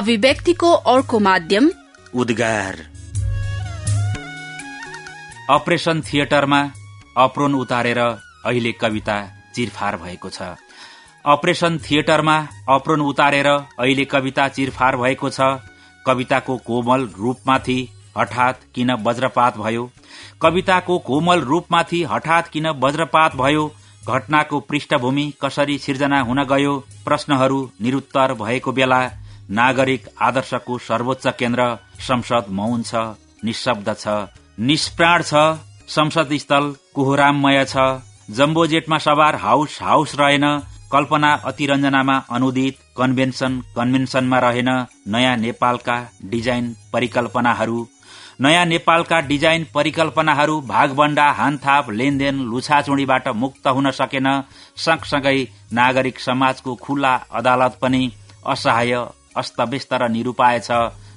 अभिव्यक्तिको अर्को माध्यम उद्गार। अपरेसन थिएटरमा अप्रोन उतारेर अहिले कविता चिरफार भएको छ। अपरेसन थिएटरमा अप्रोन उतारेर अहिले कविता चिरफार भएको छ। कविताको कोमल रूपमाथि हठात किन वज्रपात भयो? कविताको कोमल रूपमाथि हठात किन वज्रपात भयो? घटनाको पृष्ठभूमि कसरी सिर्जना हुन गयो? प्रश्नहरू निरुत्तर भएको बेला नागरिक आदर्शको सर्वोच्च केन्द्र संसद मौन छ निशब्द छ निष्प्राण छ संसद स्थल कोहराममय छ जम्बो जेटमा सवार हाउस हाउस रहेन कल्पना अतिरञ्जनामा अनुदित कन्भेन्सन कन्भेन्सनमा रहेन नयाँ नेपालका डिजाइन परिकल्पनाहरू नयाँ नेपालका डिजाइन परिकल्पनाहरू भागबण्डा हानथाप लेनदेन लुछाचुडीबाट मुक्त हुन सकेन सँगसँगै नागरिक समाजको खुल्ला अदालत पनि असहाय अस्तव्यस्त र निरूपाय छ।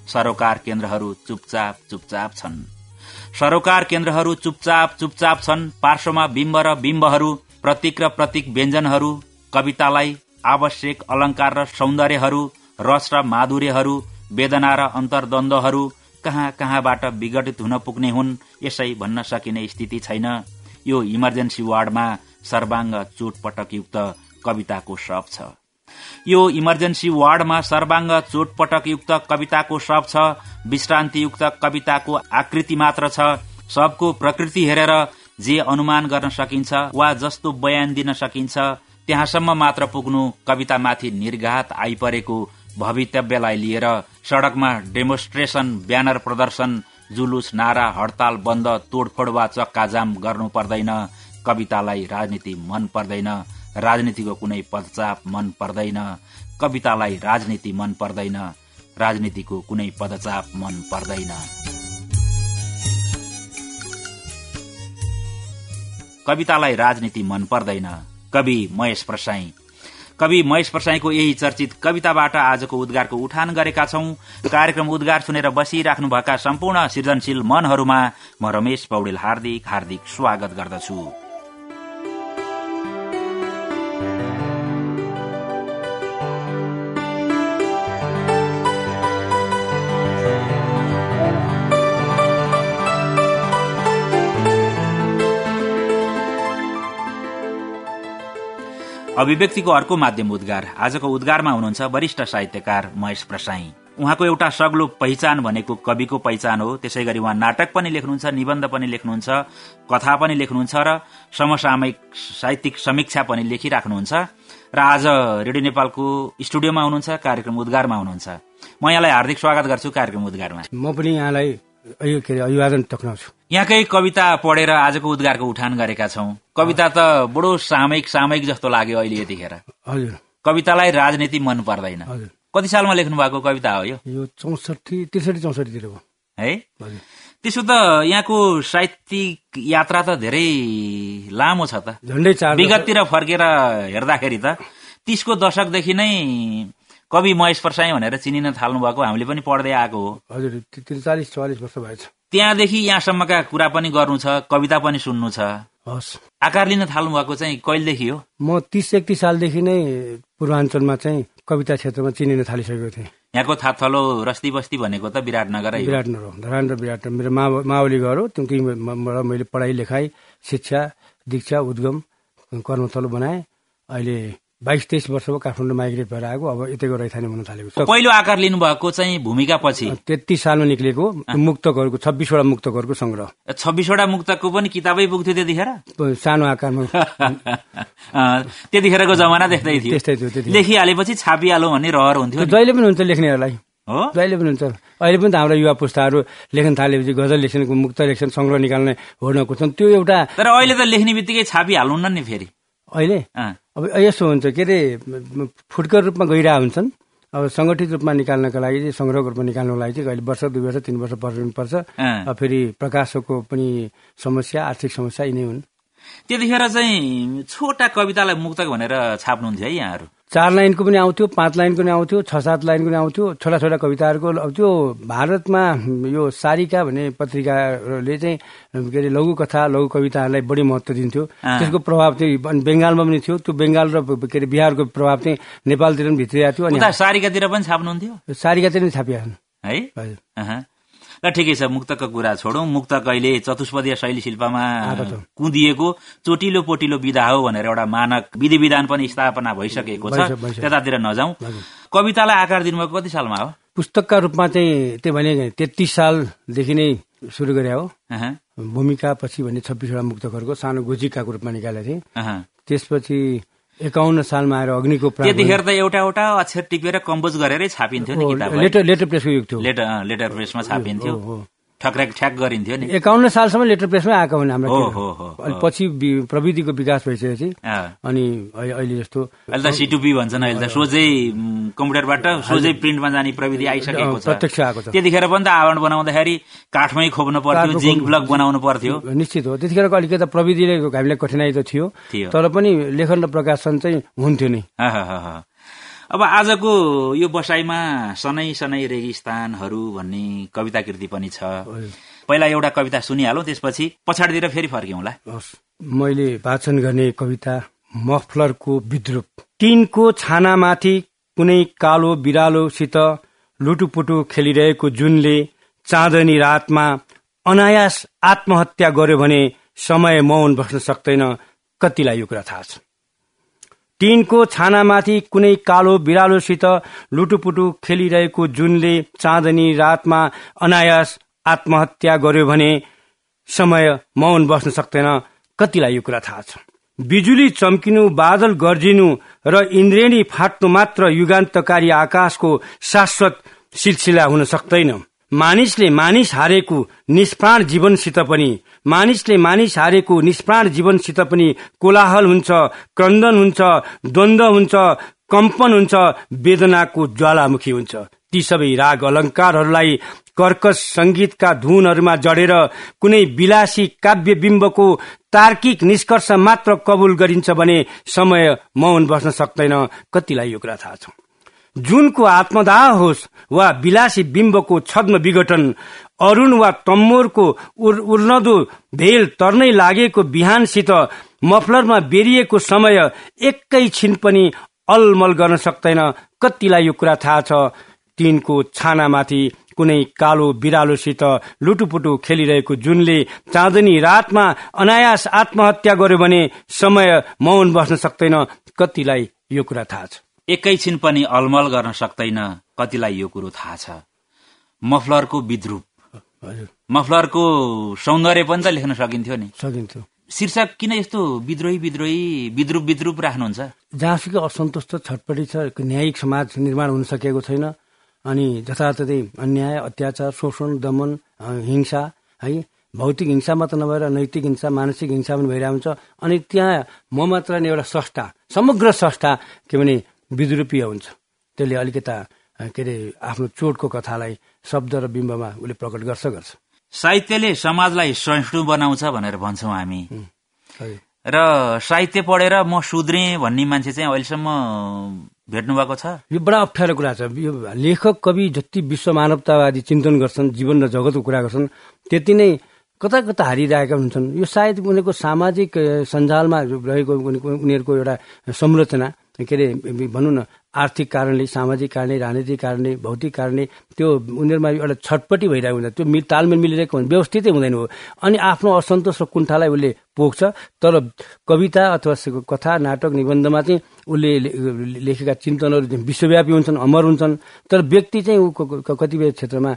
सरोकार केन्द्रहरू चुपचाप चुपचाप छन्। सरोकार केन्द्रहरू चुपचाप चुपचाप छन्। पार्श्वमा बिम्ब र बिम्बहरू प्रतीक र प्रतीक व्यञ्जनहरू कवितालाई आवश्यक अलंकार र सौन्दर्यहरू रस र माधुर्यहरू वेदना र अन्तर्द्वन्दहरू कहाँ कहाँबाट विघटित हुन पुग्ने हुन् यसै भन्न सकिने स्थिति छैन। यो इमर्जेन्सी वार्डमा सर्वाङ्ग चोटपटकयुक्त कविताको शव छ। यो इमर्जेन्सी वार्डमा सर्वाङ्ग चोटपटकयुक्त कविताको शव छ विश्रान्तियुक्त कविताको आकृति मात्र छ। सबको प्रकृति हेरेर जे अनुमान गर्न सकिन्छ वा जस्तो बयान दिन सकिन्छ त्यहाँसम्म मात्र पुग्नु कवितामाथि निर्घात आइपरेको भवितव्यलाई लिएर सड़कमा डेमोन्स्ट्रेशन ब्यानर प्रदर्शन जुलुस नारा हड़ताल बन्द तोडफोड वा चक्काजाम गर्नु पर्दैन। कवितालाई राजनीति मन पर्दैन। राजनीतिको कुनै पदचाप मन पर्दैन कवितालाई राजनीति मन पर्दैन राजनीतिको कुनै पदचाप मन पर्दैन। कवितालाई राजनीति मन पर्दैन कवि महेश प्रसाई। कवि महेश प्रसाईको यही चर्चित कविताबाट आजको उद्गारको उठान गरेका छौं। कार्यक्रम उद्गार सुनेर बसिराख्नुभएका सम्पूर्ण सृजनशील मनहरूमा म रमेश पौडेल हार्दिक हार्दिक स्वागत गर्दछु। अभिव्यक्तिको अर्को माध्यम उद्गार। आजको उद्गारमा हुनुहुन्छ वरिष्ठ साहित्यकार महेश प्रसाई। उहाँको एउटा सग्लो पहिचान भनेको कविको पहिचान हो। त्यसै गरी उहाँ नाटक पनि लेख्नुहुन्छ निबन्ध पनि लेख्नुहुन्छ कथा पनि लेख्नुहुन्छ र समसामयिक साहित्यिक समीक्षा पनि लेखिराख्नुहुन्छ। र आज रेडियो नेपालको स्टुडियोमा हुनुहुन्छ कार्यक्रम उद्गारमा हुनुहुन्छ। म यहाँलाई हार्दिक स्वागत गर्छु कार्यक्रम उद्गारमा। म पनि यहाँलाई के अरे अभिवादन टक्राउँछु यहाँकै कविता पढेर आजको उद्गारको उठान गरेका छौं। कविता त बडो सामयिक सामयिक जस्तो लाग्यो अहिले यतिखेर। हजुर। कवितालाई राजनीति मन पर्दैन। कति सालमा लेख्नु भएको कविता हो यो? चौसठी त्रिसठी चौसठीतिर हो। है? त्यसो त यहाँको साहित्यिक यात्रा त धेरै लामो छ त। झन्डै विगततिर फर्केर हेर्दाखेरि त तीसको दशकदेखि नै कवि महेश प्रसाई भनेर चिनिन थाल्नु भएको हामीले पनि पढ्दै आएको हो। हजुर त्रिचालिस चौवालिस वर्ष भएछ। त्यहाँदेखि यहाँसम्मका कुरा पनि गर्नु छ कविता पनि सुन्नु छ। हस्। आकार लिन थाल्नु भएको चाहिँ कहिलेदेखि हो? म तिस एकतिस सालदेखि नै पूर्वाञ्चलमा चाहिँ कविता क्षेत्रमा चिनिन थालिसकेको थिएँ। यहाँको थाथलो रस्ती बस्ती भनेको त विराटनगर विराटनगर हो। धरान र विराट मेरो मा मावली घर हो। क्योंकि मैले पढाइ लेखाइ शिक्षा दीक्षा उद्गम कर्मथलो बनाएँ। अहिले बाइस तेइस वर्ष भयो काठमाडौँ माइग्रेट भएर आएको अब यतैको रैथाने हुन थालेको छ। पहिलो आकार लिनु भएको चाहिँ भूमिका पछि? तेत्तिस सालमा निक्लेको मुक्तकहरूको छब्बिसवटा मुक्तकहरूको संग्रह। छब्बिसवटा मुक्तकको पनि किताबै पुग्थ्यो त्यतिखेर? सानो आकारमा। त्यतिखेरको जमाना देख्दै थियो। त्यस्तै थियो लेखिहालेपछि छापिहालौँ भन्ने रहर हुन्थ्यो। जहिले पनि हुन्छ लेख्नेहरूलाई। हो? जहिले पनि हुन्छ। अहिले पनि त हाम्रो युवा पुस्ताहरू लेख्न थालेपछि गजल लेख्छन् मुक्त लेख्छन् संग्रह निकाल्ने होर्न खोज्छन् त्यो एउटा तर अहिले त लेख्ने बित्तिकै छापिहाल्नु नि फेरि। अहिले? अब यसो हुन्छ के अरे फुटकर रूपमा गइरहेको हुन्छन्। अब सङ्गठित रूपमा निकाल्नका लागि चाहिँ सङ्ग्रहको रूपमा निकाल्नको लागि चाहिँ कहिले वर्ष दुई वर्ष तिन वर्ष पर्छ। अँ। अब फेरि प्रकाशकको पनि समस्या आर्थिक समस्या यिनै हुन्। त्यतिखेर चाहिँ छोटा कवितालाई मुक्तक भनेर छाप्नुहुन्थ्यो है यहाँहरू। चार लाइनको पनि आउँथ्यो पाँच लाइनको पनि आउँथ्यो छ सात लाइनको पनि आउँथ्यो छोटा छोटा कविताहरूको अब त्यो भारतमा यो सारिका भन्ने पत्रिकाले चाहिँ के अरे लघु कथा लघु कविताहरूलाई बढी महत्त्व दिन्थ्यो। त्यसको प्रभाव चाहिँ बङ्गालमा पनि थियो। त्यो बङ्गाल र के अरे बिहारको प्रभाव चाहिँ नेपालतिर पनि भित्रिएको थियो अनि सारिकातिर पनि छाप्नुहुन्थ्यो? सारिका चाहिँ छापिया छन् है? हजुर। ल ठिकै छ मुक्तकको कुरा छोडौँ मुक्तक अहिले चतुष्पदीय शैली शिल्पमा। कुदिएको चोटिलो पोटिलो विधा हो भनेर एउटा मानक विधि विधान पनि स्थापना भइसकेको छ। त्यतातिर नजाउँ। कवितालाई आकार दिनुभएको कति सालमा हो पुस्तकका रूपमा चाहिँ त्यो भने तेत्तिस सालदेखि नै सुरु गरे हो भूमिका पछि भन्ने छब्बिसवटा मुक्तकहरूको सानो गुजिकाको रूपमा निकालेको थिएँ। त्यसपछि एकाउन्न सालमा आएर अग्निको त्यतिखेर त एउटा एउटा अक्षर टिपेर कम्पोज गरेरै छापिन्थ्यो नि किताब? लेटर लेटर प्रेसको युग थियो। Letter letter प्रेसमा छापिन्थ्यो। ठक्राक ठ्याक गरिन्थ्यो नि। एकाउन्न सालसम्म लेटर प्रेसमै आएको हुन् हाम्रो अनि पछि प्रविधिको विकास भइसकेपछि। अनि अहिले जस्तो अहिले त सिटुपी भन्छन् अहिले त। सोझै कम्प्युटरबाट सोझै प्रिन्टमा जाने प्रविधि आइसकेको छ। प्रत्यक्ष आएको छ। त्यतिखेर पनि त आवरण बनाउँदाखेरि काठमै खोप्नु पर्थ्यो जिङ्क ब्लक बनाउनु पर्थ्यो। निश्चित हो। त्यतिखेरको अलिकति प्रविधिले हामीलाई कठिनाई त थियो। तर पनि लेखन र प्रकाशन चाहिँ हुन्थ्यो नै। अब आजको यो बसाइमा सनै सनै रेगिस्तानहरू भन्ने कविता कृति पनि छ। पहिला एउटा कविता सुनिहालौँ त्यसपछि पछाडितिर फेरि फर्क्यौँला। मैले वाचन गर्ने कविता मफलरको विद्रूप। टिनको छानामाथि कुनै कालो बिरालोसित लुटुपुटु खेलिरहेको जुनले चाँदनी रातमा अनायास आत्महत्या गर्यो भने समय मौन बस्न सक्दैन कतिलाई यो कुरा थाहा छ। टिनको छानामाथि कुनै कालो बिरालोसित लुटुपुटु खेलिरहेको जुनले चाँदनी रातमा अनायास आत्महत्या गर्यो भने समय मौन बस्न सक्दैन। कतिलाई यो कुरा थाहा छ? बिजुली चम्किनु बादल गर्जिनु र इन्द्रेणी फाट्नु मात्र युगान्तकारी आकाशको शाश्वत सिलसिला हुन सक्दैन। मानिसले मानिस हारेको निष्प्राण जीवनसित पनि मानिसले मानिस हारेको निष्प्राण जीवनसित पनि कोलाहल हुन्छ क्रन्दन हुन्छ द्वन्द्व हुन्छ कम्पन हुन्छ वेदनाको ज्वालामुखी हुन्छ। ती सबै राग अलङ्कारहरूलाई कर्कश संगीतका धुनहरूमा जडेर कुनै विलासी काव्य बिम्बको तार्किक निष्कर्ष मात्र कबुल गरिन्छ भने समय मौन बस्न सक्दैन। कतिलाई यो कुरा थाहा छ? जुनको आत्मदाह होस् वा विलासी बिम्बको छद्म विघटन अरुण वा तम्मोरको उर, उर्लदो भेल तर्नै लागेको बिहानसित मफलरमा बेरिएको समय एकैछिन पनि अलमल गर्न सक्दैन। कतिलाई यो कुरा थाहा छ? तिनको छानामाथि कुनै कालो बिरालोसित लुटुपुटु खेलिरहेको जुनले चाँदनी रातमा अनायास आत्महत्या गर्यो भने समय मौन बस्न सक्दैन। कतिलाई यो कुरा थाहा छ? एकैछिन पनि अलमल गर्न सक्दैन। कतिलाई यो कुरो थाहा छ। मफलरको विद्रूप। मफलरको सौन्दर्य पनि त लेख्न सकिन्थ्यो नि। सकिन्थ्यो। शीर्षक किन यस्तो विद्रोही विद्रोही विद्रूप विद्रूप राख्नुहुन्छ? जहाँसुकै असन्तुष्ट छटपटी छ न्यायिक समाज निर्माण हुन सकेको छैन। अनि जताततै अन्याय अत्याचार शोषण दमन हिंसा है? भौतिक हिंसा मात्र नभएर नैतिक हिंसा मानसिक हिंसा पनि भइरहेको हुन्छ अनि त्यहाँ म मात्र नै एउटा स्रष्टा समग्र स्रष्टा के भने विद्रूपीय हुन्छ। त्यसले अलिकता के अरे आफ्नो चोटको कथालाई शब्द र बिम्बमा उसले प्रकट गर्छ गर्छ। साहित्यले समाजलाई सहिष्णु बनाउँछ भनेर भन्छौँ हामी। र साहित्य पढेर म सुध्रेँ भन्ने मान्छे चाहिँ अहिलेसम्म भेट्नु भएको छ? यो बडा अप्ठ्यारो कुरा छ। यो लेखक कवि जति विश्व मानवतावादी चिन्तन गर्छन् जीवन र जगतको कुरा गर्छन् त्यति नै कता कता हारिरहेका हुन्छन्। यो सायद उनीहरूको सामाजिक सञ्जालमा रहेको उनी- उनीहरूको एउटा संरचना। के अरे भनौँ न आर्थिक कारणले सामाजिक कारणले राजनीतिक कारणले भौतिक कारणले त्यो उनीहरूमा एउटा छटपट्टि भइरहेको हुन्छ त्यो मिल तालमेल मिलिरहेको हुन्छ व्यवस्थितै हुँदैन हो। अनि आफ्नो असन्तोष र कुण्ठालाई उसले पोख्छ तर कविता अथवा कथा नाटक निबन्धमा चाहिँ उसले लेखेका चिन्तनहरू विश्वव्यापी हुन्छन् अमर हुन्छन् तर व्यक्ति चाहिँ ऊ कतिपय क्षेत्रमा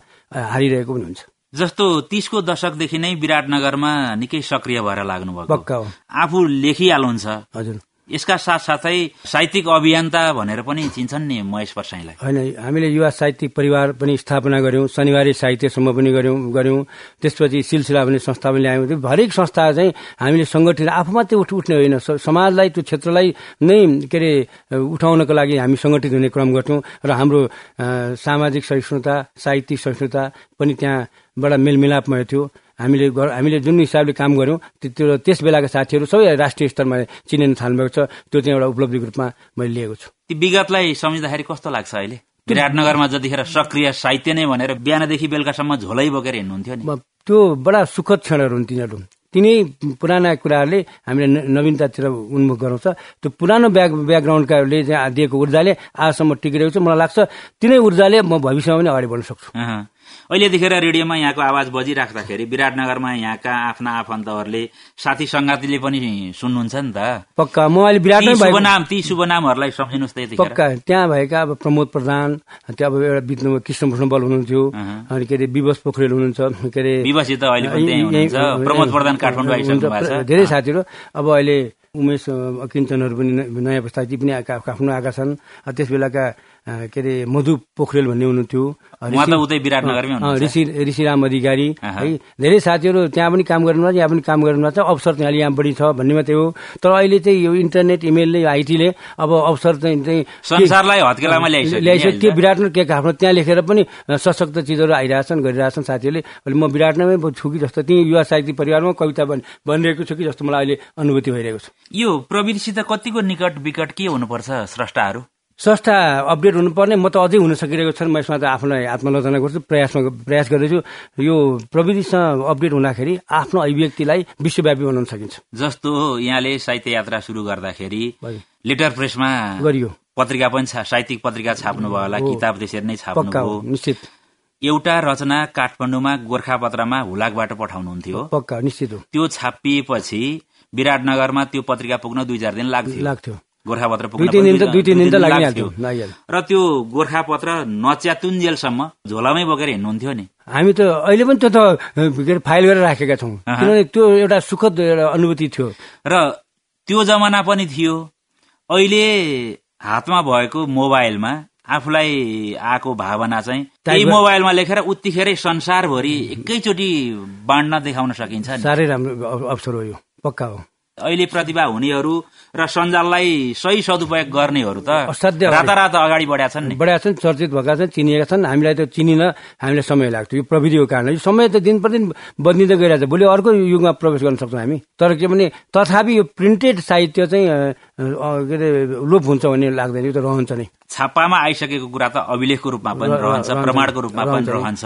हारिरहेको पनि हुन्छ। जस्तो तीसको दशकदेखि नै विराटनगरमा निकै सक्रिय भएर लाग्नुभएको। आफू लेखिहाल्नुहुन्छ हजुर। यसका साथसाथै साहित्यिक अभियन्ता भनेर पनि चिन्छन् नि महेश परसाईलाई। होइन हामीले युवा साहित्यिक परिवार पनि स्थापना गर्यौँ शनिबारी साहित्यसम्म पनि गर्यौँ गर्यौँ त्यसपछि सिलसिला भन्ने संस्था पनि ल्यायौँ। हरेक संस्था चाहिँ हामीले सङ्गठित आफू मात्रै उठ उठ्ने होइन। समाजलाई त्यो क्षेत्रलाई नै के अरे उठाउनको लागि हामी सङ्गठित हुने क्रम गर्छौँ र हाम्रो सामाजिक सहिष्णुता साहित्यिक सहिष्णुता पनि त्यहाँ बडा मेलमिलापमय थियो हामीले हामीले जुन हिसाबले काम गऱ्यौँ त्यो- त्यो त्यस बेलाका साथीहरू सबै राष्ट्रिय स्तरमा चिनिन थाल्नुभएको छ त्यो चाहिँ एउटा उपलब्धिको रूपमा मैले लिएको छु। ती विगतलाई सम्झिँदाखेरि कस्तो लाग्छ अहिले? विराटनगरमा जतिखेर सक्रिय साहित्य नै भनेर बिहानदेखि बेलुकासम्म झोलै बोकेर हिँड्नुहुन्थ्यो नि। त्यो बडा सुखद क्षणहरू हुन् तिनीहरू। तिनै पुराना कुराहरूले हामीले नवीनतातिर उन्मुख गराउँछ। त्यो पुरानो ब्याक ब्याकग्राउन्डकाले दिएको ऊर्जाले आजसम्म टिकिरहेको छ। मलाई लाग्छ तिनै ऊर्जाले म भविष्यमा पनि अगाडि बढ्न सक्छु। अहँ। अहिले यतिखेर रेडियोमा यहाँको आवाज बजिराख्दाखेरि विराटनगरमा यहाँका आफ्ना आफन्तहरूले साथी सङ्गातीले पनि सुन्नुहुन्छ नि त। पक्का। म अहिले विराटमै ती भएको शुभ नाम ती शुभ नामहरूलाई सम्झिनुहोस् त पक्का। त्यहाँ भएका अब प्रमोद प्रधान त्यो अब एउटा बित्नु कृष्ण बल हुनुहुन्थ्यो। अनि के अरे विवश पोखरेल हुनुहुन्छ। के अरे विवसित अहिले पनि त्यहीँ हुनुहुन्छ। प्रमोद प्रधान काठमाडौँ आइसक्नु हुन्छ। भएको छ। धेरै साथीहरू। अब अहिले उमेश अ, किञ्चनहरू पनि नयाँ प्रस्ताव ती पनि काठमाडौँ आएका छन्। त्यस बेलाका के अरे मधु पोखरेल भन्ने हुनुहुन्थ्यो। ऋषि- ऋषिराम अधिकारी। है धेरै साथीहरू त्यहाँ पनि काम गर्नु यहाँ पनि काम गर्नु छ। अवसर चाहिँ अलि यहाँ बढी छ भन्ने मात्रै हो। तर अहिले चाहिँ यो इन्टरनेट इमेलले यो आइटीले अब अवसर चाहिँ संसारलाई हत्केलामा ल्याइसक्यो नि ल्याइसक्यो। अहिले। के त। विराटनगर के आफ्नो त्यहाँ लेखेर पनि सशक्त चिजहरू आइरहेछन् गरिरहेछन् साथीहरूले। अहिले म विराटनगरमै छु कि जस्तो त्यही युवा साहित्यिक परिवारमा कविता बन बनिरहेको छु कि जस्तो मलाई अहिले अनुभूति भइरहेको छ। यो प्रविधिसित कतिको निकट विकट के हुनुपर्छ स्रष्टाहरू? संस्था अपडेट हुनुपर्ने। म त अझै हुन सकिरहेको छैन। म यसमा त आफूलाई आत्मलोचना गर्छु प्रयासमा प्रयास गर्दैछु। यो प्रविधिसँग अपडेट हुँदाखेरि आफ्नो अभिव्यक्तिलाई विश्वव्यापी बनाउन सकिन्छ। जस्तो यहाँले साहित्य यात्रा सुरु गर्दाखेरि। लेटर प्रेसमा गरियो। पत्रिका पनि छा साहित्यिक पत्रिका छाप्नु भयो होला किताब त्यसरी नै छाप्नुभयो निश्चित। एउटा रचना काठमाडौँमा गोर्खापत्रमा हुलाकबाट पठाउनुहुन्थ्यो। पक्का निश्चित हो। त्यो छापिएपछि विराटनगरमा त्यो पत्रिका पुग्न दुई चार दिन लाग्थ्यो। लाग्थ्यो। गोर्खापत्र पुग्न र त्यो गोर्खापत्र नच्यातुन्जेलसम्म झोलामै बोकेर हिँड्नुहुन्थ्यो नि। हामी त अहिले पनि त्यो त फाइल गरेर राखेका छौँ। किनभने त्यो एउटा सुखद एउटा अनुभूति थियो। र त्यो जमाना पनि थियो। अहिले हातमा भएको मोबाइलमा आफूलाई आएको भावना चाहिँ त्यही मोबाइलमा लेखेर उत्तिखेरै संसारभरि एकैचोटि बाँड्न देखाउन सकिन्छ साह्रै राम्रो अव- अवसर हो यो। पक्का हो। अहिले प्रतिभा हुनेहरू र सञ्जाललाई सही सदुपयोग गर्नेहरू त असाध्य। रातारात अगाडि बढ्या छन् नि। बढाएका छन् चर्चित भएका छन् चिनिएका छन्। हामीलाई त चिनिन हामीलाई समय लाग्थ्यो यो प्रविधिको कारण यो समय त दिन प्रतिदिन बदलिँदै गइरहेछ। भोलि अर्को युगमा प्रवेश गर्न सक्छौँ हामी। तर के भने तथापि यो प्रिन्टेड साहित्य चाहिँ के अरे लोप हुन्छ भन्ने लाग्दैन। यो त रहन्छ नै। छापामा आइसकेको कुरा त अभिलेखको रूपमा पनि रहन्छ। प्रमाणको रूपमा पनि रहन्छ।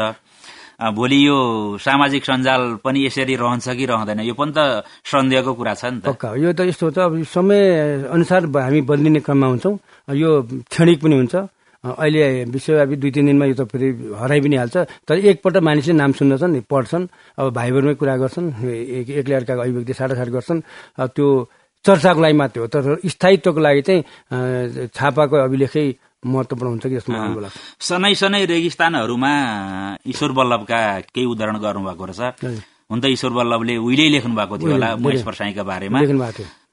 भोलि यो सामाजिक सञ्जाल पनि यसरी रहन्छ कि रहँदैन? यो पनि त सन्देहको कुरा छ नि त। पक्का। यो त यस्तो त अब समय अनुसार हामी बदलिने क्रममा हुन्छौँ। यो क्षणिक पनि हुन्छ। अहिले विश्वव्यापी दुई तिन दिनमा यो त फेरि हराइ पनि हाल्छ। तर एकपल्ट मानिसले नाम सुन्दछन् पढ्छन् अब भाइ बहिनीमै कुरा गर्छन् एक एक्लै अर्काको अभिव्यक्ति साटासाट गर्छन्। त्यो चर्चाको लागि मात्रै हो। तर स्थायित्वको लागि चाहिँ छापाको अभिलेखै महत्त्वपूर्ण हुन्छ कि जस्तो मलाई लाग्छ? सनै सनै रेगिस्तानहरूमा ईश्वर बल्लभका केही उदाहरण गर्नुभएको रहेछ। हुन त ईश्वर बल्लभले उहिल्यै लेख्नु भएको थियो होला महेश प्रसाईका बारेमा।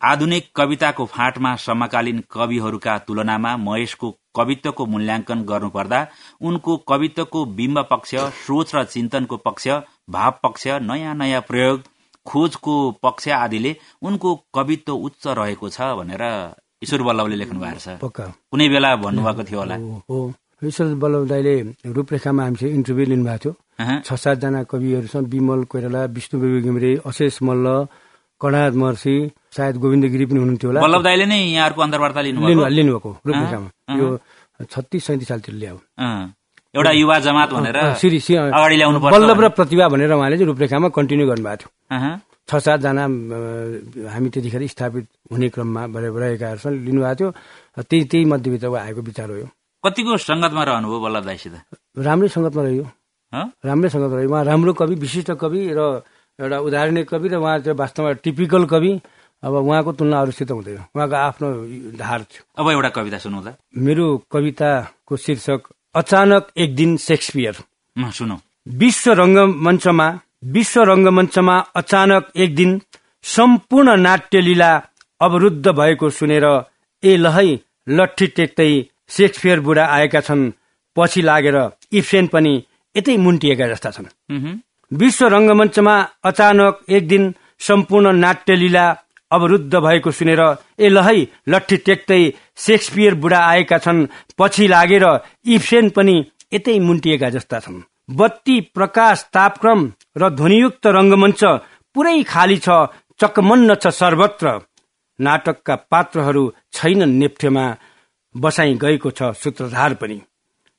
आधुनिक कविताको फाँटमा समकालीन कविहरूका तुलनामा महेशको कवित्वको मूल्याङ्कन गर्नुपर्दा उनको कवित्वको बिम्ब पक्ष सोच र चिन्तनको पक्ष भाव पक्ष नयाँ नयाँ प्रयोग खोजको पक्ष आदिले उनको कवित्व उच्च रहेको छ भनेर ईश्वर बल्लभले लेख्नु भएको छ। पक्का। कुनै बेला भन्नुभएको थियो होला। हो ईश्वर बल्लभ दाईले रूपरेखामा हामीसँग इन्टरभ्यू लिनुभएको थियो। छ सातजना कविहरू छन् विमल कोइराला विष्णु बेबी घिमिरे अशेष मल्ल कणाद महर्षि सायद गोविन्द गिरी पनि हुनुहुन्थ्यो होला। बल्लभ दाईले नै यहाँहरूको अन्तर्वार्ता लिनु लिनुभएको लिनुभएको रूपरेखामा। यो छत्तिस सैतिस सालतिर ल्याऊ अँ, एउटा युवा जमात भनेर अगाडि ल्याउनु बल्लभ र प्रतिभा भनेर उहाँले चाहिँ रूपरेखामा कन्टिन्यू गर्नुभएको थियो। छ सातजना हामी त्यतिखेर स्थापित हुने क्रममा भएर रहेकाहरू छन् लिनुभएको थियो। त्यही त्यही मध्यभित्र आएको विचार हो यो। कतिको सङ्गतमा रहनुभयो बल्लभ दाईसित राम्रै सङ्गतमा रह्यो? राम्रै सङ्गत रह्यो। उहाँ राम्रो कवि विशिष्ट कवि र एउटा उदाहरणीय कवि र उहाँ चाहिँ वास्तवमा टिपिकल कवि। अब उहाँको तुलना अरूसित हुँदैन। उहाँको आफ्नो धार थियो। अब एउटा कविता सुनौ त मेरो कविताको शीर्षक अचानक एक दिन सेक्सपियर। सुनौ। विश्व रङ्गमञ्चमा विश्व रङ्गमञ्चमा अचानक एक दिन सम्पूर्ण नाट्य लीला अवरुद्ध भएको सुनेर ए लहै लट्ठी टेक्दै सेक्सपियर बुढा आएका छन्। पछि लागेर इप्सेन पनि यतै मुन्टिएका जस्ता छन्। विश्व रङ्गमञ्चमा अचानक एक दिन सम्पूर्ण नाट्य लीला अवरुद्ध भएको सुनेर ए लहै लट्ठी टेक्दै सेक्सपियर बुढा आएका छन्। पछि लागेर इप्सेन पनि यतै मुन्टिएका जस्ता छन्। बत्ती प्रकाश तापक्रम र ध्वनियुक्त रङ्गमञ्च पुरै खाली छ चकमन्न छ सर्वत्र। नाटकका पात्रहरू छैनन् नेप्ठेमा बसाई गएको छ सूत्रधार पनि।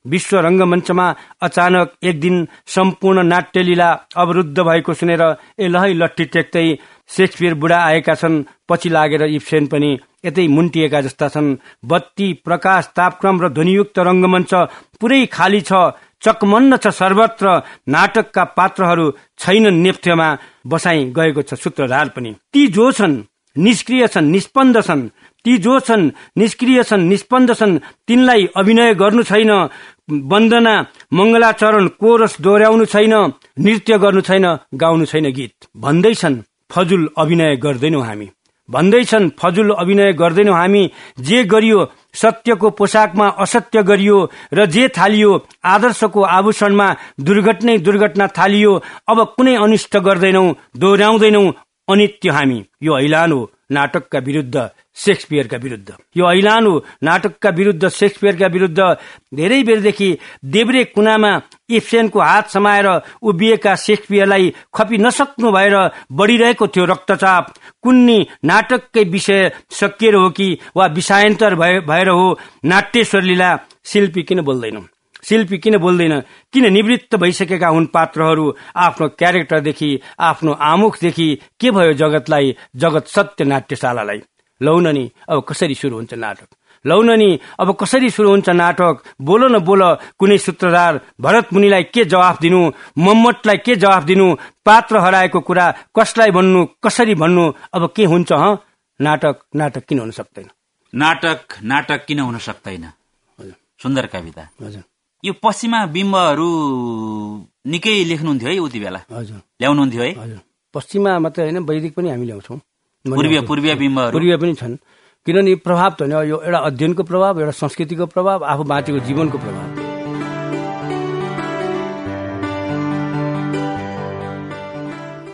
विश्व रङ्गमञ्चमा अचानक एक दिन सम्पूर्ण नाट्यलीला अवरुद्ध भएको सुनेर ए लहै लट्ठी टेक्दै सेक्सपियर बुढा आएका छन् पछि लागेर इप्सेन पनि यतै मुन्टिएका जस्ता छन्। बत्ती प्रकाश तापक्रम र ध्वनियुक्त रङ्गमञ्च पुरै खाली छ चकमन्न छ सर्वत्र नाटकका पात्रहरू छैनन् नेप्थ्यमा बसाई गएको छ सूत्रधार पनि। ती जो छन् निष्क्रिय छन् निष्पन्द छन्। ती जो छन् निष्क्रिय छन् निष्पन्द छन् तिनलाई अभिनय गर्नु छैन वन्दना मङ्गलाचरण कोरस दोहोऱ्याउनु छैन नृत्य गर्नु छैन गाउनु छैन गीत। भन्दैछन् फजुल अभिनय गर्दैनौ हामी। भन्दैछन् फजुल अभिनय गर्दैनौ हामी। जे गरियो सत्यको पोसाकमा असत्य गरियो र जे थालियो आदर्शको आभूषणमा दुर्घटनै दुर्घटना थालियो अब कुनै अनिष्ट गर्दैनौ दोहोऱ्याउँदैनौ अनित्य हामी। यो ऐलान हो नाटकका विरुद्ध। सेक्सपियरका विरुद्ध। यो ऐलान नाटकका विरुद्ध सेक्सपियरका विरुद्ध धेरै बेरदेखि देब्रे कुनामा इप्सेनको हात समाएर उभिएका सेक्सपियरलाई खपि नसक्नु भएर बढ़िरहेको थियो रक्तचाप। कुन्नी नाटककै विषय सकिएर हो कि वा विषयान्तर भएर हो नाट्येश्वर लीला शिल्पी किन बोल्दैनौ शिल्पी किन बोल्दैन? किन निवृत्त भइसकेका हुन् पात्रहरू आफ्नो क्यारेक्टरदेखि आफ्नो आमुखदेखि के भयो जगतलाई जगत सत्य नाट्यशालालाई? लौन नि अब कसरी सुरु हुन्छ नाटक? लौन नि अब कसरी सुरु हुन्छ नाटक? बोल न बोल कुनै सूत्रधार भरत मुनिलाई के जवाफ दिनु? मम्मटलाई के जवाफ दिनु? पात्र हराएको कुरा कसलाई भन्नु? कसरी भन्नु? अब के हुन्छ ह? नाटक नाटक किन हुन सक्दैन? नाटक नाटक किन हुन सक्दैन? सुन्दर कविता। यो पश्चिमा बिम्बहरू निकै लेख्नुहुन्थ्यो है उति बेला। हजुर। ल्याउनुहुन्थ्यो है? पश्चिमा मात्रै होइन वैदिक पनि हामी ल्याउँछौँ। पूर्वीय पूर्वीय बिम्बहरू। पूर्वीय पनि छन्। किनभने प्रभाव त होइन यो एउटा अध्ययनको प्रभाव एउटा संस्कृतिको प्रभाव आफू बाँचेको जीवनको प्रभाव।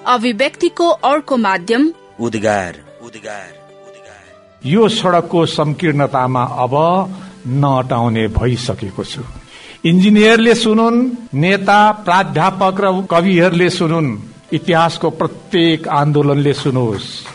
अभिव्यक्तिको अर्को माध्यम उद्गार। उद्गार उद्गार यो सड़कको संकीर्णतामा अब नअटाउने भइसकेको छु। इन्जिनियरले सुनुन् नेता प्राध्यापक र कविहरूले सुनुन्। इतिहासको प्रत्येक आन्दोलनले सुनोस्।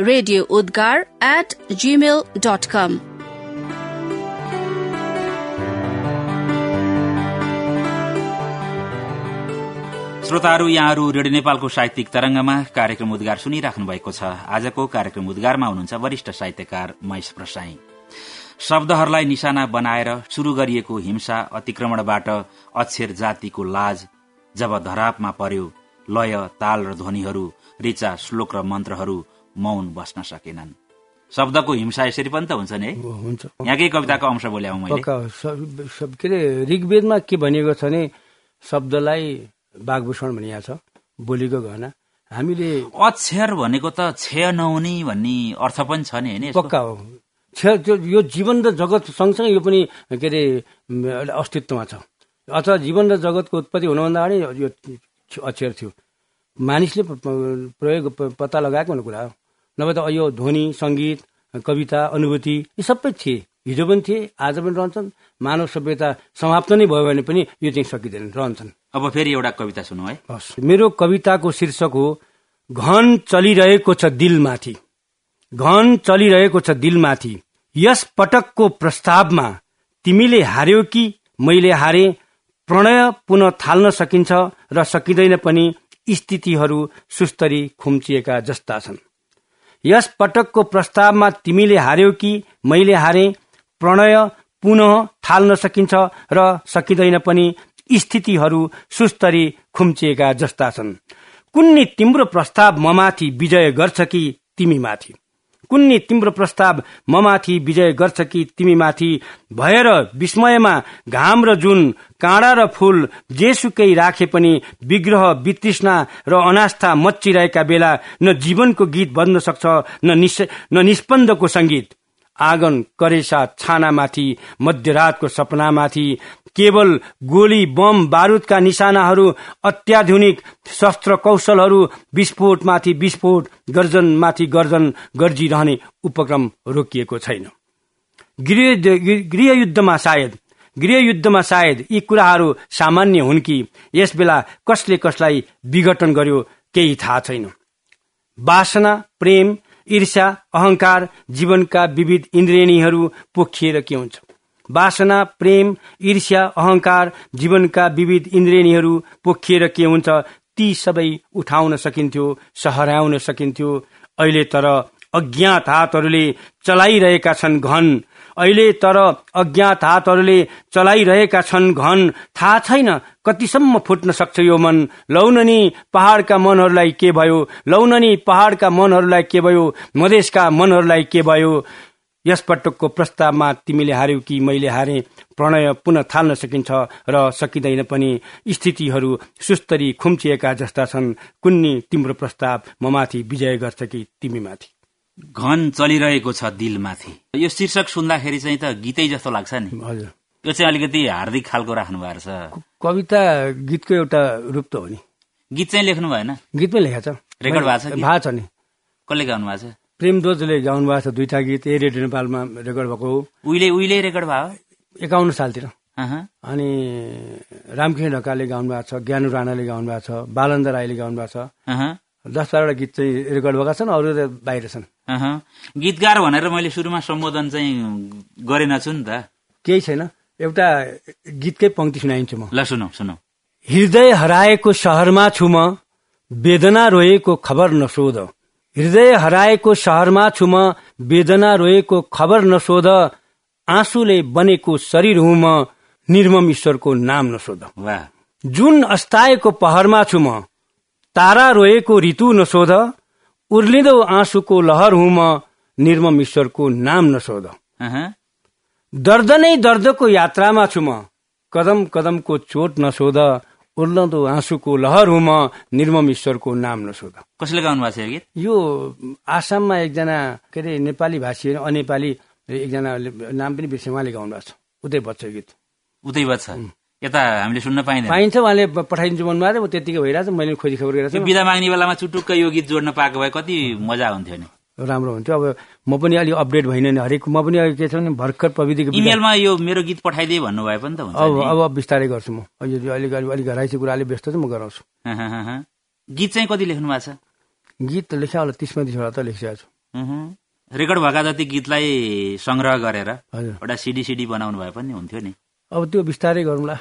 radio Udgar at Gmail dot com श्रोताहरू यहाँहरू रेडियो नेपालको साहित्यिक तरंगमा कार्यक्रम उद्गार सुनिराख्नु भएको छ। आजको कार्यक्रम उद्गारमा हुनुहुन्छ वरिष्ठ साहित्यकार महेश प्रसाई। शब्दहरूलाई निशाना बनाएर शुरू गरिएको हिंसा अतिक्रमणबाट अक्षर जातिको लाज जब धरापमा पर्यो लय ताल र ध्वनिहरू रिचा श्लोक र मन्त्रहरू मौन बस्न सकेनन्। शब्दको हिंसा यसरी पनि त हुन्छ नि हुन्छ। यहाँकै कविताको अंश मैले। के अरे ऋग्वेदमा के भनिएको छ भने शब्दलाई बागभूषण भनिएको छ बोलीको गहना। हामीले अक्षर भनेको त छे नहुने भन्ने अर्थ पनि छ नि होइन पक्का हो। यो जीवन र जगत सँगसँगै यो पनि के अरे अस्तित्वमा छ। अथवा जीवन र जगतको उत्पत्ति हुनुभन्दा अगाडि यो अक्षर थियो। मानिसले प्रयोग पत्ता लगाएको हुने कुरा हो। नभए त यो ध्वनि सङ्गीत कविता अनुभूति यी सबै थिए। हिजो पनि थिए आज पनि रहन्छन्। मानव सभ्यता समाप्त नै भयो भने पनि यो चाहिँ सकिँदैन रहन्छन्। अब फेरि एउटा कविता सुनौ है। हस् मेरो कविताको शीर्षक हो घन चलिरहेको छ दिलमाथि। घन चलिरहेको छ दिलमाथि। यस पटकको प्रस्तावमा तिमीले हार्यो कि मैले हारे? प्रणय पुनः थाल्न सकिन्छ र सकिँदैन पनि स्थितिहरू सुस्तरी खुम्चिएका जस्ता छन्। यस पटकको प्रस्तावमा तिमीले हार्यो कि मैले हारे प्रणय पुनः थाल्न सकिन्छ र सकिँदैन पनि स्थितिहरू सुस्तरी खुम्चिएका जस्ता छन्। कुन्नी तिम्रो प्रस्ताव ममाथि विजय गर्छ कि तिमी माथि कुन्नी तिम्रो प्रस्ताव ममाथि विजय गर्छ कि तिमीमाथि? भएर विस्मयमा घाम र जुन काँडा र फूल जेसुकै राखे पनि विग्रह वितृष्णा र अनास्था मच्चिरहेका बेला न जीवनको गीत बज्न सक्छ न निष्पन्दको संगीत आँगन करेसा छानामाथि मध्यरातको सपनामाथि केवल गोली बम बारूदका निशानाहरू अत्याधुनिक शस्त्र कौशलहरू विस्फोटमाथि विस्फोट गर्जनमाथि गर्जन गर्जिरहने उपक्रम रोकिएको छैन। गृहयुद्धमा सायद गृहयुद्धमा सायद यी कुराहरू सामान्य हुन् कि यस बेला कसले कसलाई विघटन गर्यो केही थाहा छैन। वासना प्रेम ईर्ष्या अहंकार जीवनका विविध इन्द्रेणीहरू पोखिएर के हुन्छ? वासना प्रेम ईर्ष्या अहंकार जीवनका विविध इन्द्रेणीहरू पोखिएर के हुन्छ ती सबै उठाउन सकिन्थ्यो सहराउन सकिन्थ्यो। अहिले तर अज्ञात हातहरूले चलाइरहेका छन् घन। अहिले तर अज्ञात हातहरूले चलाइरहेका छन् घन। थाहा छैन कतिसम्म फुट्न सक्छ यो मन। लौननी पहाड़का मनहरूलाई के भयो? लौननी पहाड़का मनहरूलाई के भयो? मधेसका मनहरूलाई के भयो? यस पटकको प्रस्तावमा तिमीले हार्यौ कि मैले हारे प्रणय पुनः थाल्न सकिन्छ र सकिँदैन पनि। स्थितिहरू सुस्तरी खुम्चिएका जस्ता छन्। कुन्नी तिम्रो प्रस्ताव ममाथि विजय गर्छ कि तिमीमाथि घन चलिरहेको छ दिलमाथि। यो शीर्षक सुन्दाखेरि चाहिँ त गीतै जस्तो लाग्छ नि। हजुर। यो चाहिँ अलिकति हार्दिक खालको राख्नु भएको छ कविता गीतको एउटा रूप त हो नि। गीत चाहिँ लेख्नु भएन। गीतमै लेखेको छ। रेकर्ड भएको छ भएको छ नि। कसले गाउनु भएको छ? प्रेम दोजले गाउनु भएको छ दुईटा गीत ए रेडियो नेपालमा रेकर्ड भएको उहिले उहिले रेकर्ड भयो? एकाउन्न सालतिर। अनि रामकृष्ण ढकालले गाउनु भएको छ ज्ञानु राणाले गाउनु भएको छ बालन्द राईले गाउनु भएको छ। दस बाह्रवटा गीत चाहिँ रेकर्ड भएका छन् अरू त बाहिर छन्। गीतकार भनेर मैले सुरुमा सम्बोधन चाहिँ गरेनछु नि त। केही छैन। एउटा गीतकै पंक्ति सुनाइन्छु म। ल सुनौ सुनौ। हृदय हराएको शहरमा छु म वेदना रोएको खबर नसोध। हृदय हराएको शहरमा छु म वेदना रोएको खबर नसोध आँसुले बनेको शरीर हुँ म निर्मम ईश्वरको नाम नसोध। जुन अस्ताएको पहरमा छु म तारा रोएको ऋतु नसोध उर्लिँदो आँसुको लहर हुँ म निर्मम ईश्वरको नाम नसोध। दर्द नै दर्दको यात्रामा छु म कदम कदमको चोट नसोध उर्लदो आँसुको लहर हुँ म निर्मम ईश्वरको नाम नसोध। कसले गाउनु भएको छ यो गीत? यो आसाममा एकजना के अरे नेपाली भाषी होइन अनेपाली एकजना नाम पनि बिर्सेँ उहाँले गाउनु भएको छ। उतै बच्च यो गीत। उतै बच्छ यता हामीले सुन्न पाइँदैन। पाइन्छ उहाँले पठाइदिन्छु भन्नुभएको थियो त्यतिकै भइरहेछ मैले खोजी खबर गरेर यो बिदा माग्ने बेलामा चुटुक्क यो गीत जोड्न पाएको भए कति मजा हुन्थ्यो नि। राम्रो हुन्थ्यो। अब म पनि अलिक अपडेट भइनँ नि हरेक म पनि के छ भने भर्खर प्रविधिको इमेलमा यो मेरो गीत पठाइदिए भन्नुभए पनि त अब। अब बिस्तारै गर्छु म। अहिले अलिक अलिक अलिक घराइसी कुरा अलिक व्यस्त छ म गराउँछु। गीत चाहिँ कति लेख्नु भएको छ? गीत त लेख्या होला तिस पैँतिसवटा त लेखिसकेको छु। रेकर्ड भएका जति गीतलाई संग्रह गरेर एउटा सिडी सिडी बनाउनु भए पनि हुन्थ्यो नि। अब त्यो बिस्तारै गरौँला।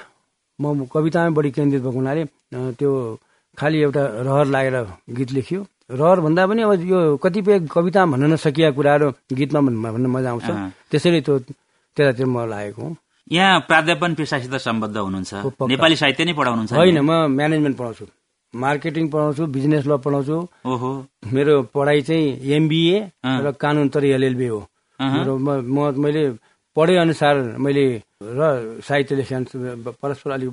म कवितामै बढी केन्द्रित भएको हुनाले त्यो खालि एउटा रहर लागेर गीत लेखियो। रहर भन्दा पनि अब यो कतिपय कविता भन्न नसकिएका कुराहरू गीतमा भन्न मजा आउँछ। त्यसैले त्यो त्यतातिर म लागेको हुँ यहाँ प्राध्यापन पेसासित सम्बद्ध हुनुहुन्छ। नेपाली साहित्य नै पढाउनुहुन्छ? होइन म म्यानेजमेन्ट पढाउँछु मार्केटिङ पढाउँछु बिजनेस ल पढाउँछु ओहो मेरो पढाइ चाहिँ एमबिए। र कानुन तर एलएलबी हो। मेरो म- मैले पढे अनुसार मैले र साहित्य लेख्न परस्पर अलिक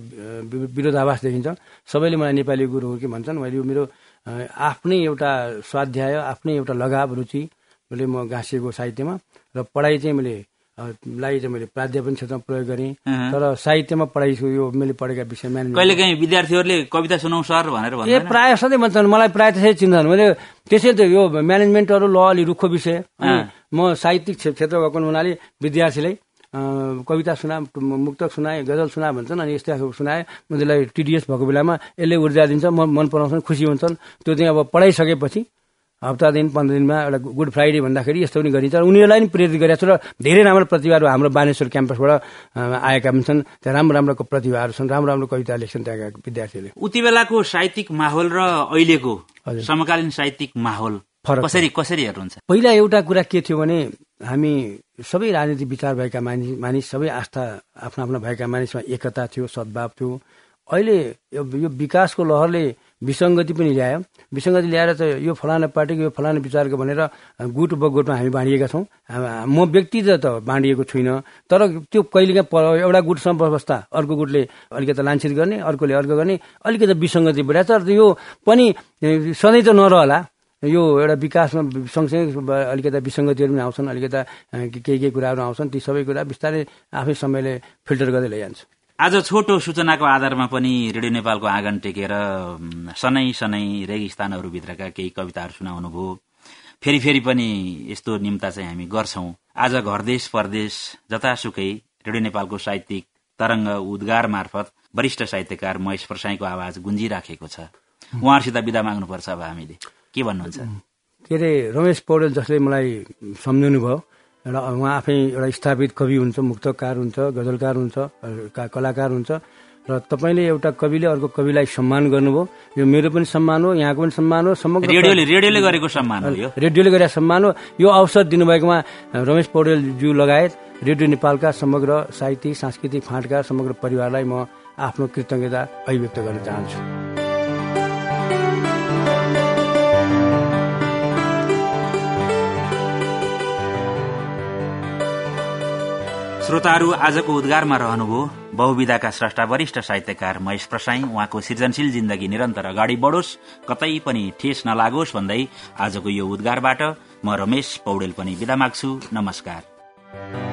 विरोधाभास देखिन्छ। सबैले मलाई नेपाली गुरु हो कि भन्छन्। मैले मेरो आफ्नै एउटा स्वाध्याय आफ्नै एउटा लगाव रुचि मैले म गाँसिएको साहित्यमा। र पढाइ चाहिँ मैले लाई चाहिँ मैले प्राध्यापन क्षेत्रमा प्रयोग गरेँ। तर साहित्यमा पढाइ छु यो मैले पढेका विषय विद्यार्थीहरूले कविता सुनाउ सर भनेर ए प्राय सधैँ भन्छन् मलाई प्राय त्यसै चिन्छन् मैले त्यसै त यो म्यानेजमेन्टहरू ल अलि रुखो विषय। म साहित्यिक क्षे- क्षेत्र भएको हुनाले विद्यार्थीलाई कविता सुना मुक्तक सुनाए गजल सुना भन्छन् अनि यस्तै खालको सुनाए। उनीहरूलाई टिडिएस भएको बेलामा यसले ऊर्जा दिन्छ म मन पराउँछन् खुसी हुन्छन्। त्यो चाहिँ अब पढाइसकेपछि हप्ता दिन पन्ध्र दिनमा एउटा गुड फ्राइडे भन्दाखेरि यस्तो पनि गरिन्छ। र उनीहरूलाई पनि प्रेरित गरेको छु र धेरै राम्रो प्रतिभाहरू हाम्रो बानेश्वर क्याम्पसबाट आएका पनि छन्। त्यहाँ राम्रो राम्रो प्रतिभाहरू छन् राम्रो राम्रो कविता लेख्छन् त्यहाँका विद्यार्थीहरूले। उति बेलाको साहित्यिक माहौल र अहिलेको। समकालीन साहित्यिक माहौल। कसरी कसरी हेर्नुहुन्छ? पहिला एउटा कुरा के थियो भने हामी सबै राजनीतिक विचार भएका मानिस मानिस सबै आस्था आफ्ना आफ्ना भएका मानिसमा एकता थियो सद्भाव थियो। अहिले यो विकासको लहरले विसङ्गति पनि ल्यायो। विसङ्गति ल्याएर चाहिँ यो फलाना पार्टीको यो फलाना विचारको भनेर गुट बगोटमा हामी बाँडिएका छौँ। म व्यक्ति त बाँडिएको छुइनँ। तर त्यो कहिलेकाहीँ एउटा गुटसँग बस्दा अर्को गुटले अलिकति लान्छित गर्ने अर्कोले अर्को गर्ने अलिकति विसङ्गति बढाएको तर यो पनि सधैँ त नरहला। यो एउटा विकासमा सँगसँगै अलिकता विसङ्गतिहरू पनि आउँछन् अलिकता केही केही कुराहरू आउँछन् ती सबै कुरा बिस्तारै आफै समयले फिल्टर गर्दै लैजान्छ आज छोटो सूचनाको आधारमा पनि रेडियो नेपालको आँगन टेकेर सनै सनै रेगिस्तानहरूभित्रका केही कविताहरू सुनाउनु भयो। फेरि फेरि पनि यस्तो निम्ता चाहिँ हामी गर्छौं। आज घरदेश परदेश जतासुकै रेडियो नेपालको साहित्यिक तरंग उद्गार मार्फत वरिष्ठ साहित्यकार महेश प्रसाईको आवाज गुन्जिराखेको छ। उहाँहरूसित विदा माग्नुपर्छ अब हामीले। के भन्नुहुन्छ? के अरे रमेश पौडेल जसले मलाई सम्झाउनु भयो एउटा उहाँ आफै एउटा स्थापित कवि हुन्छ मुक्तकार हुन्छ गजलकार हुन्छ कलाकार हुन्छ र तपाईँले एउटा कविले अर्को कविलाई सम्मान गर्नुभयो। यो मेरो पनि सम्मान हो यहाँको पनि सम्मान हो समग्र रेडियोले रेडियोले गरेको सम्मान हो रेडियोले गरेको सम्मान हो। यो अवसर दिनुभएकोमा रमेश पौडेलज्यू लगायत रेडियो नेपालका समग्र साहित्यिक सांस्कृतिक फाँटका समग्र परिवारलाई म आफ्नो कृतज्ञता अभिव्यक्त गर्न चाहन्छु। श्रोताहरू आजको उद्गारमा रहनुभयो बहुविधाका स्रष्टा वरिष्ठ साहित्यकार महेश प्रसाई। उहाँको सृजनशील जिन्दगी निरन्तर अगाडि बढोस् कतै पनि ठेस नलागोस् भन्दै आजको यो उद्गारबाट म रमेश पौडेल पनि विदा माग्छु। नमस्कार।